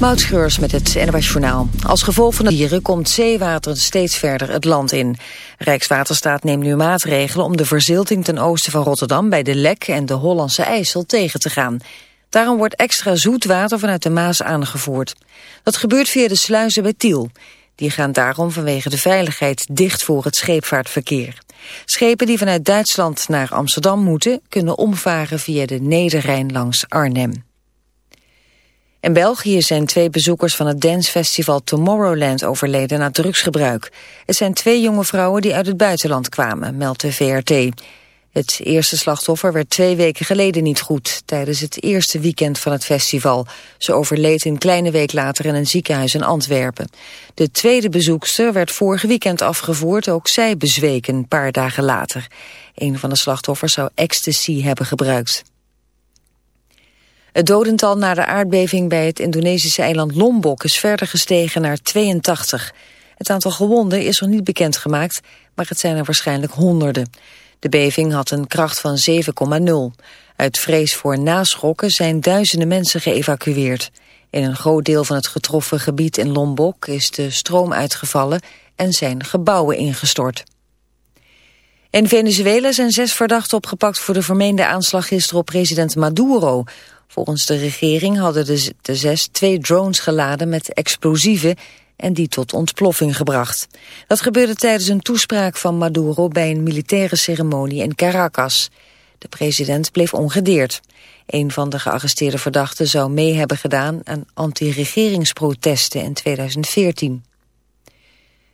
Moutschreurs met het NWS Journaal. Als gevolg van de dieren komt zeewater steeds verder het land in. Rijkswaterstaat neemt nu maatregelen om de verzilting ten oosten van Rotterdam... bij de Lek en de Hollandse IJssel tegen te gaan. Daarom wordt extra zoet water vanuit de Maas aangevoerd. Dat gebeurt via de sluizen bij Tiel. Die gaan daarom vanwege de veiligheid dicht voor het scheepvaartverkeer. Schepen die vanuit Duitsland naar Amsterdam moeten... kunnen omvaren via de Nederrijn langs Arnhem. In België zijn twee bezoekers van het dancefestival Tomorrowland overleden na drugsgebruik. Het zijn twee jonge vrouwen die uit het buitenland kwamen, meldt de VRT. Het eerste slachtoffer werd twee weken geleden niet goed, tijdens het eerste weekend van het festival. Ze overleed een kleine week later in een ziekenhuis in Antwerpen. De tweede bezoekster werd vorige weekend afgevoerd, ook zij bezweken een paar dagen later. Een van de slachtoffers zou ecstasy hebben gebruikt. Het dodental na de aardbeving bij het Indonesische eiland Lombok is verder gestegen naar 82. Het aantal gewonden is nog niet bekendgemaakt, maar het zijn er waarschijnlijk honderden. De beving had een kracht van 7,0. Uit vrees voor naschokken zijn duizenden mensen geëvacueerd. In een groot deel van het getroffen gebied in Lombok is de stroom uitgevallen en zijn gebouwen ingestort. In Venezuela zijn zes verdachten opgepakt voor de vermeende aanslag gisteren op president Maduro. Volgens de regering hadden de, de zes twee drones geladen met explosieven en die tot ontploffing gebracht. Dat gebeurde tijdens een toespraak van Maduro bij een militaire ceremonie in Caracas. De president bleef ongedeerd. Een van de gearresteerde verdachten zou mee hebben gedaan aan anti-regeringsprotesten in 2014.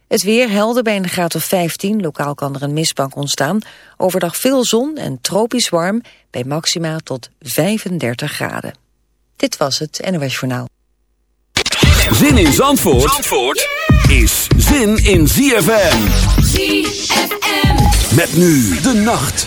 Het weer helder bij een graad of 15. Lokaal kan er een mistbank ontstaan. Overdag veel zon en tropisch warm bij maxima tot 35 graden. Dit was het NOS Journaal. Zin in Zandvoort, Zandvoort is zin in ZFM. ZFM. Met nu de nacht.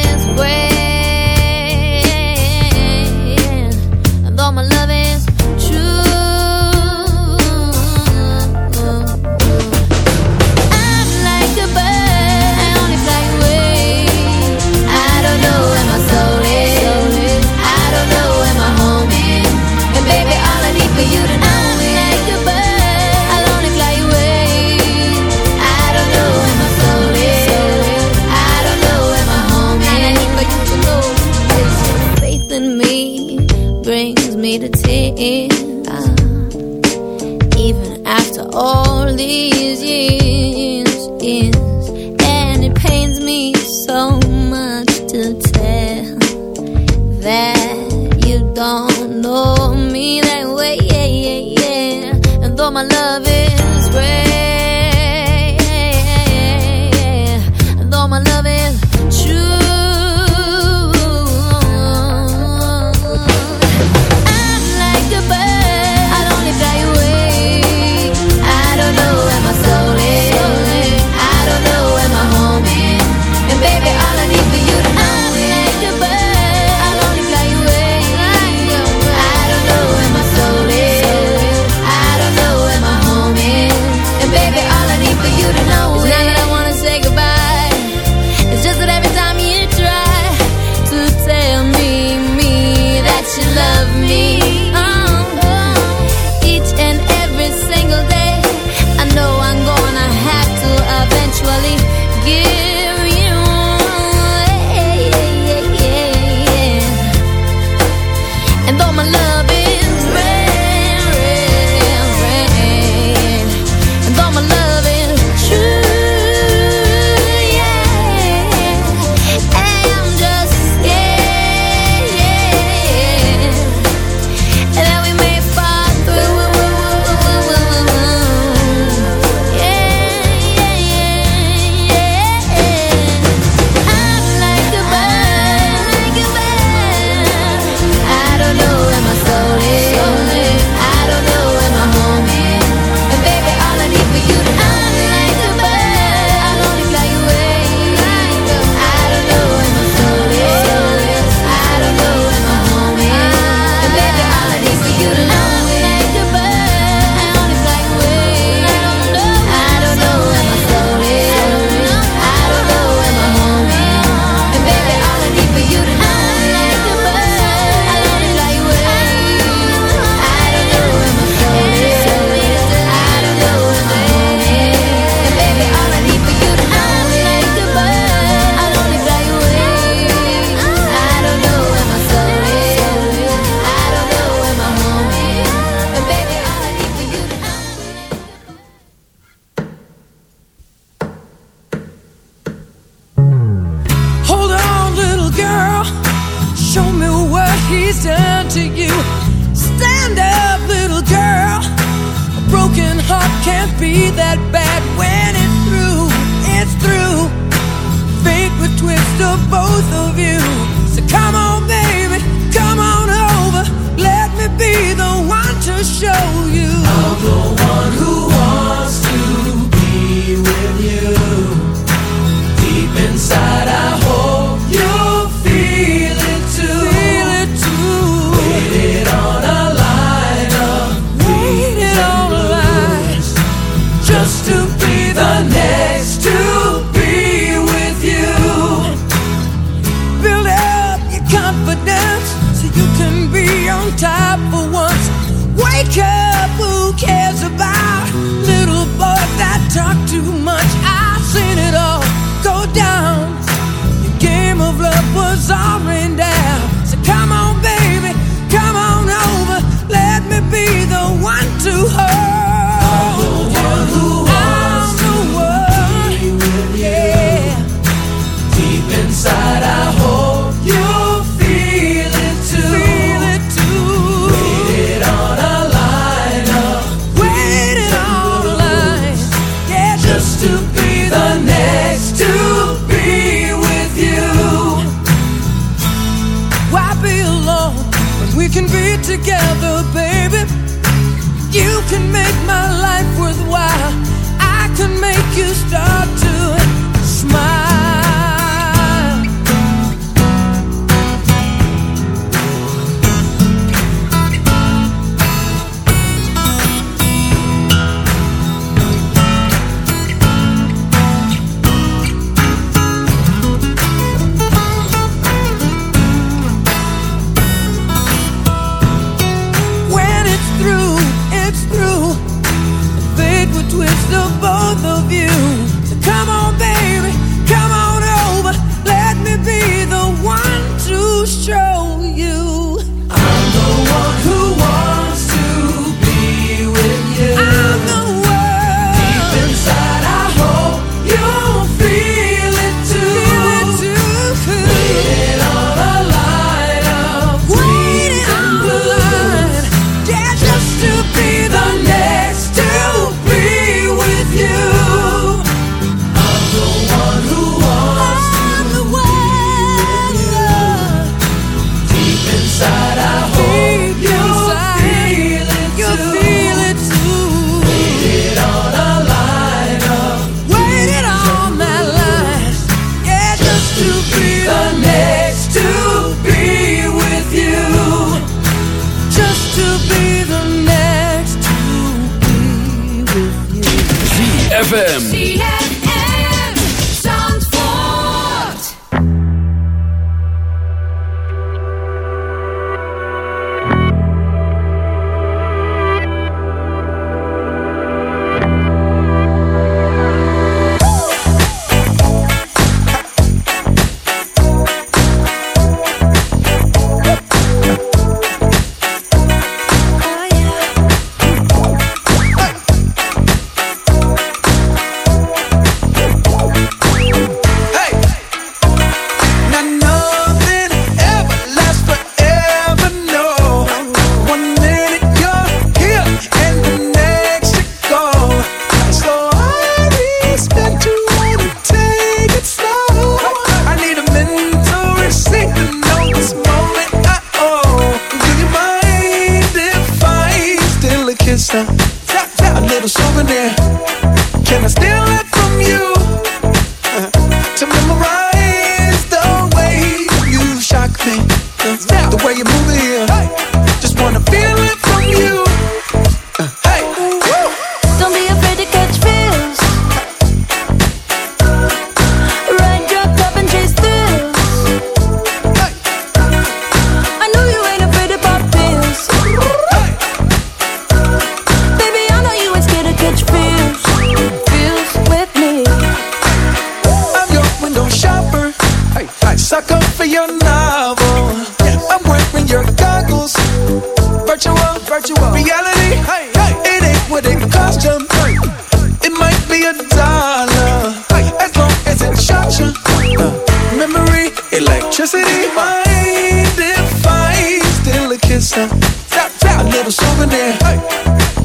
my love is.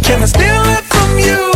Can I steal it from you?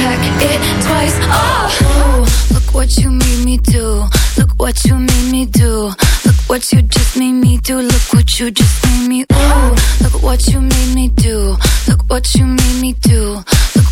Check it twice. Oh, look what you made me do. Look what you made me do. Look what you just made me do. Look what you just made me. Ooh, look what you made me do. Look what you made me do.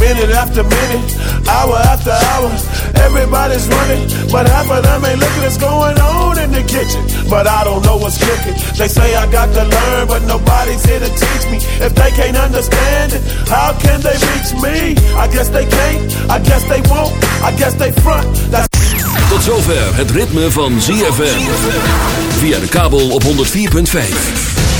Minute after minute, hour after hour, everybody's running, but half of them ain't looking what's going on in the kitchen. But I don't know what's cooking. They say I got to learn, but nobody's here to teach me. If they can't understand it, how can they reach me? I guess they can't, I guess they won't, I guess they front. That's Tot zover het ritme van ZFM. Via de kabel op 104.5.